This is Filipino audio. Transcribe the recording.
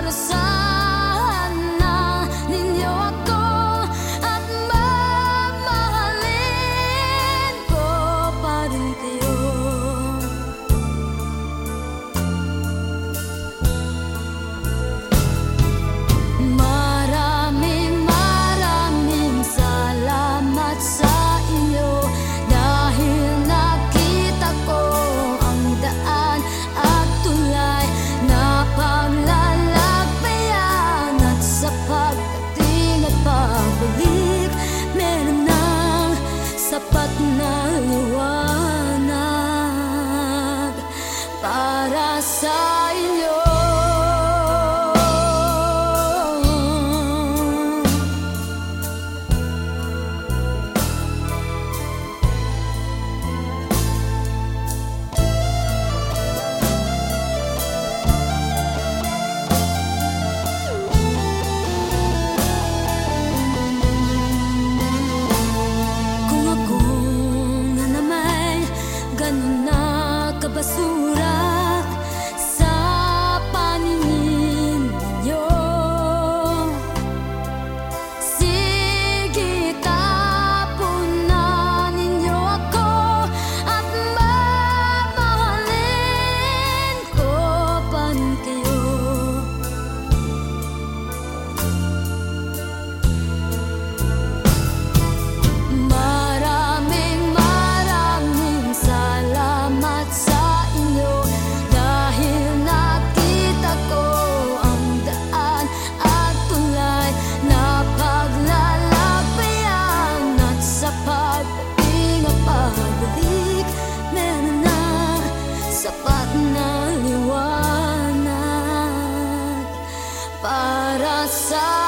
out of sight. dapat na liwanag para sa para sair.